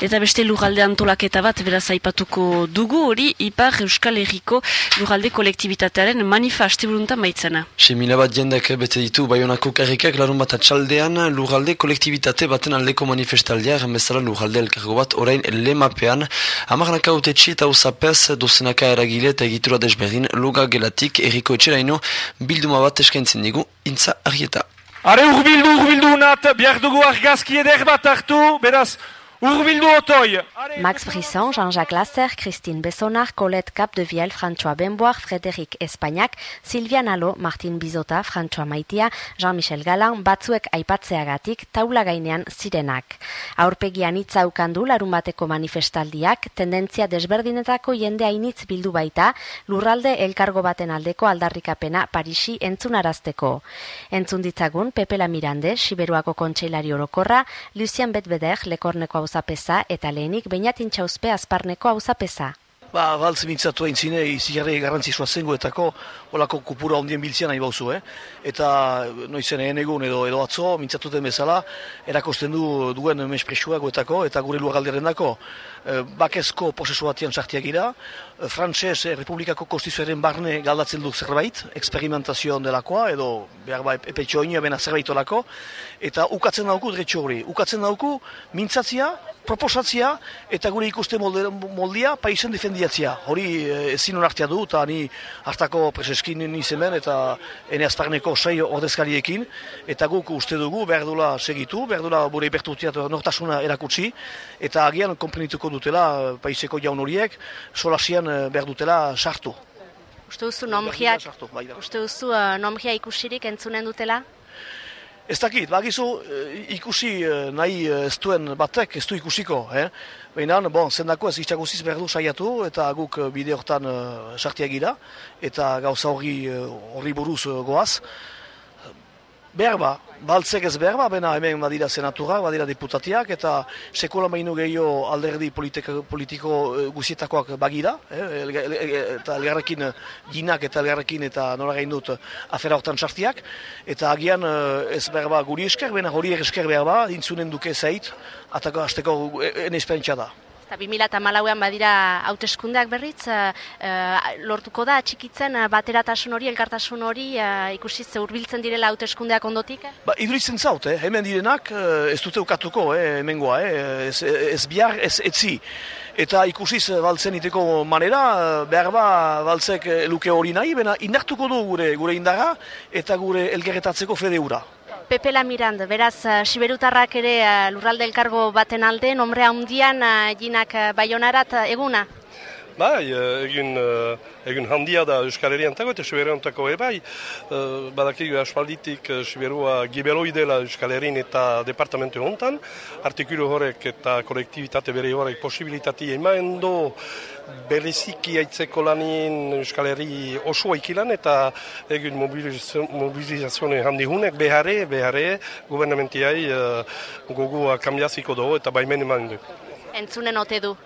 eta beste lugalde antolaketa bat beraz aipatuko dugu hori Ipar Euskal Herriko lugalde kolektibitatearen manifa asteburuntan baitzena. Semila bat jendek bete ditu Bayonako karrikak larun bat atxaldean lugalde kolektibitate baten aldeko manifestaldia bezala lugalde elkargo bat orain lemapean amarnaka utetxi eta usapez dozenaka eragile eta egitura desberdin luga gelatik erriko etxeraino bilduma bat eskaintzen digu intza argieta. Are urbildu urbildu nat, biar dugu argazki eder bat hartu, beraz Urbildu otoi! Max Brisson, Jean-Jacques Lasser, Christine Bessonar, Colette Capdevielle, François Benboar, Frédéric Espagnac, Sylvia Nalo, Martin Bizota, François Maitia, Jean-Michel Galan, batzuek aipatzeagatik taula gainean zirenak. Aurpegian hitza ukandu larun bateko manifestaldiak, tendentzia desberdinetako jende hainitz bildu baita, lurralde elkargo baten aldeko aldarrikapena Parisi entzunarazteko. Entzun ditzagun, Pepe Mirande, Siberuako kontseilari orokorra, Lucien Betbeder, Lekorneko auzapeza eta lehenik beinatin txauzpe azparneko auzapeza. Ba, baltz mintzatu hain zine, izigarri garrantzisua zengoetako, olako kupura ondien biltzean nahi bauzu, eh? Eta noizen ehen egun edo edo atzo, mintzatu den bezala, erakosten du duen mespresua goetako, eta gure luar galderen dako. E, bakezko prozesu batian sartiak gira, e, Frantses e, Republikako Konstituzioaren barne galdatzen du zerbait, eksperimentazioan delakoa, edo behar ba, epetxo bena zerbait olako, eta ukatzen dauku dretxo hori. Ukatzen dauku mintzatzia, proposatzia eta gure ikuste moldia paisen defendiatzia. Hori eh, ezin honartia du eta ni hartako preseskin nizemen eta ene azparneko sei ordezkariekin eta guk uste dugu behar dula segitu, behar dula bure ibertutia nortasuna erakutsi eta agian komprenituko dutela eh, paiseko jaun horiek solasian eh, behar dutela sartu. Uste duzu nomriak, bai uste duzu nomria ikusirik entzunen dutela? Ez dakit, bagizu eh, ikusi eh, nahi eh, ez duen batek ez du ikusiko. Eh? Baina, bon, zendako ez itxaguziz behar du saiatu eta guk bide hortan sartiagira eta gauza horri, horri buruz goaz. Behar ba, baltzek ez behar ba, bena hemen badira senatura, badira deputatiak, eta sekola mainu gehiago alderdi politiko, politiko guzietakoak bagira, eh, eta elgarrekin ginak eta elgarrekin eta nola gain dut afera hortan sartiak, eta agian ez behar ba guri esker, bena hori esker behar ba, dintzunen duke zait, atako hasteko enesperentza da. Eta 2008an badira hauteskundeak berriz, uh, lortuko da txikitzen uh, bateratasun hori, elkartasun hori, uh, ikusi ze urbiltzen direla hauteskundeak ondotik? Ba, iduritzen zaut, eh? hemen direnak ez dute ukatuko, eh? hemen goa, eh? ez, ez bihar, ez etzi. Eta ikusiz baltzen iteko manera, behar ba baltzek luke hori nahi, bena indartuko du gure, gure indara eta gure elgerretatzeko fede ura. Pepe Lamirand, beraz, uh, Siberutarrak ere uh, lurralde elkargo baten alde, nombre handian uh, jinak baionarat eguna? Bai, egin, egin handia da Euskal Herrian tago eta Siberuan tago bai. Uh, Badakik aspalditik Siberua gibeloidela Euskal Herrin eta departamentu hontan. Artikulu horrek eta kolektivitate bere horrek posibilitati emaen do berriziki aitzeko lanin Euskal Herri oso ikilan eta egin mobilizazioen handi hunek beharre, beharre, gubernamentiai gogua kambiaziko dugu eta baimen eman du. Entzunen ote du?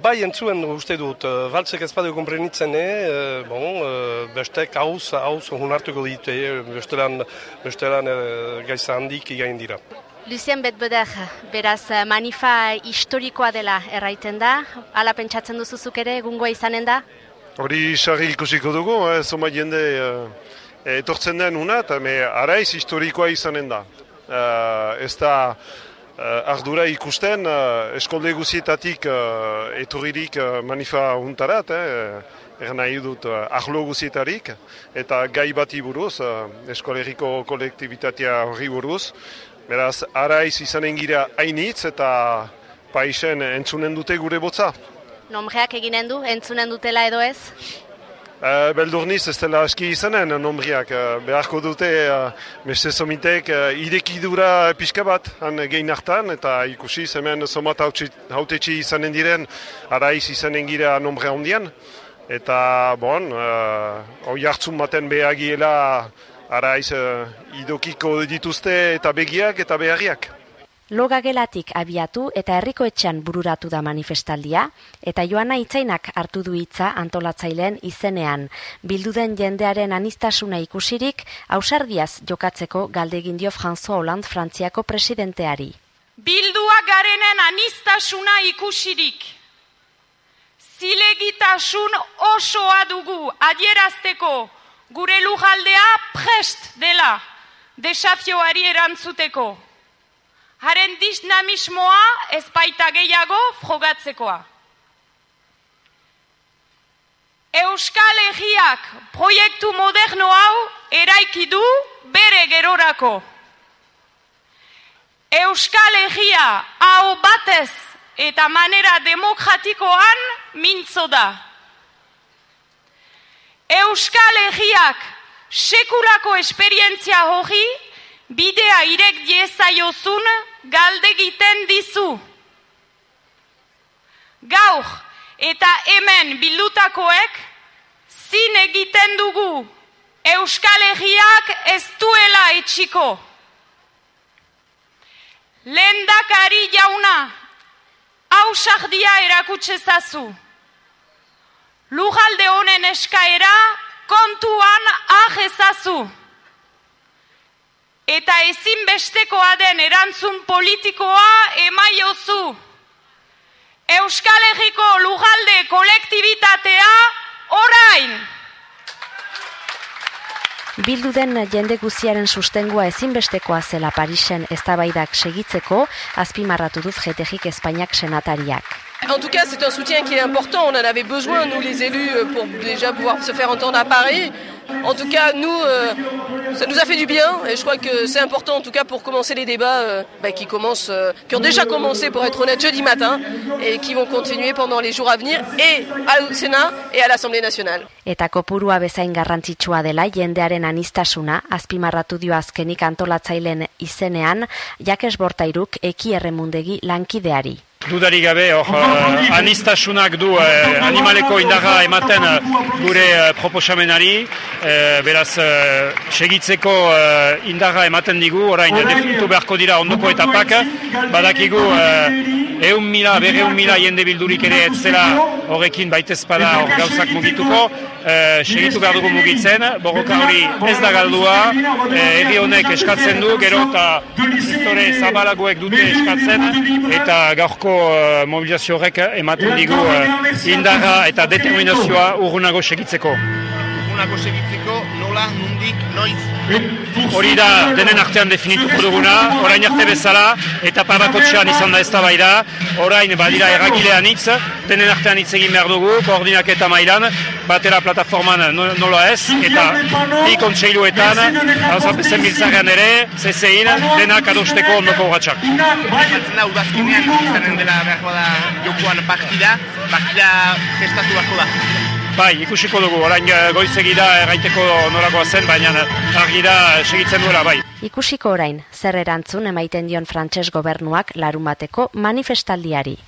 Bai entzuen uste dut, uh, baltzek ez badu komprenitzen, eh, bon, uh, bestek hauz, hauz hunartuko ditu, eh, bestelan, bestelan uh, gaisa handik igain dira. Lucien Betbeder, beraz manifa historikoa dela erraiten da, ala pentsatzen duzuzuk ere, egungoa izanen da? Hori sarri ikusiko dugu, eh, zoma jende eh, etortzen den unat, araiz historikoa izanen da. Eh, ez da eh, ardura ikusten eh, eskolde guzietatik eh, etorririk eh, manifa untarat, eh, er nahi dut eh, ahlo guzietarik, eta gai bati buruz, eh, eskoleriko kolektibitatea horri buruz, Beraz, araiz izanen gira hainitz eta paisen entzunen dute gure botza. Nomreak eginen du, entzunen dutela edo ez? Uh, Beldurniz ez dela aski izanen nombriak. Uh, beharko dute uh, meste somitek uh, idekidura pixka bat han gehin hartan eta ikusi hemen somat hautetxe izanen diren araiz izanen gira nombre handian. Eta, bon, uh, hoi hartzun baten behagiela araiz uh, idokiko dituzte eta begiak eta beharriak. Logagelatik abiatu eta herriko etxean bururatu da manifestaldia, eta joana itzainak hartu du hitza antolatzaileen izenean. Bildu den jendearen anistasuna ikusirik, ausardiaz jokatzeko galdegin dio François Hollande Frantziako presidenteari. bildua garenen anistasuna ikusirik, zilegitasun osoa dugu adierazteko gure lujaldea prest dela desafioari erantzuteko. Haren dinamismoa ez baita gehiago frogatzekoa. Euskal Egiak proiektu moderno hau eraiki du bere gerorako. Euskal Egia hau batez eta manera demokratikoan mintzo da. Euskal Egiak sekulako esperientzia hori irek diezaiozun galdegiten dizu. Gaur eta hemen bildutakoek zin egiten dugu Euskal Herriak ez duela etxiko. Lendakari jauna, hausardia erakutse zazu. Lujalde honen eskaera kontuan ahezazu. Eta ezinbestekoa den erantzun politikoa emaiozu. Euskal Herriko lujalde kolektibitatea orain! Bildu den jende guziaren sustengua ezinbestekoa zela Parisen eztabaidak segitzeko, azpimarratu du Fretegik Espainiak senatariak. En tout cas, c'est un soutien qui est important. On en avait besoin, nous les élus, pour déjà pouvoir se faire entendre à Paris. En tout cas, nous, euh, ça nous a fait du bien et je crois que c'est important, en tout cas, pour commencer les débats euh, bah, qui commencent, euh, qui ont déjà commencé, pour être honnête, jeudi matin et qui vont continuer pendant les jours à venir et au Sénat et à l'Assemblée nationale. Eta kopurua bezain garrantzitsua dela jendearen anistasuna, azpimarratu dio azkenik antolatzailen izenean, Jakes Bortairuk eki erremundegi lankideari. Dudari gabe, hor, uh, anistasunak du uh, animaleko indarra ematen uh, gure uh, proposamenari, beraz, segitzeko indarra ematen digu, orain definitu beharko dira ondoko etapak, badakigu uh, eun mila, bere eun mila jende bildurik ere ez zela horrekin baitezpada hor gauzak mugituko, uh, segitu behar dugu mugitzen, borroka hori ez da galdua, uh, erri honek eskatzen du, gero eta sektore zabalagoek dute eskatzen, eta gaurko uh, mobilizazio horrek ematen digu indarra eta determinazioa urgunago segitzeko. Urgunago segitzeko nola, nundik, noiz? Hori da denen artean definituko duguna, orain arte bezala, eta parrakotxean izan da ez da orain badira erragilean hitz, denen artean hitz egin behar dugu, koordinak eta mailan, batera plataforman nola ez, eta bi kontseiluetan, hau zen biltzarean ere, zezein, denak adosteko ondoko urratxak. Batzen da, udazkenean, izanen dela behar bada jokoan partida, partida gestatu beharko da. Bai, ikusiko dugu, orain goizegi da erraiteko norakoa zen, baina argi da segitzen duela, bai. Ikusiko orain, zer erantzun emaiten dion frantses gobernuak larun bateko manifestaldiari.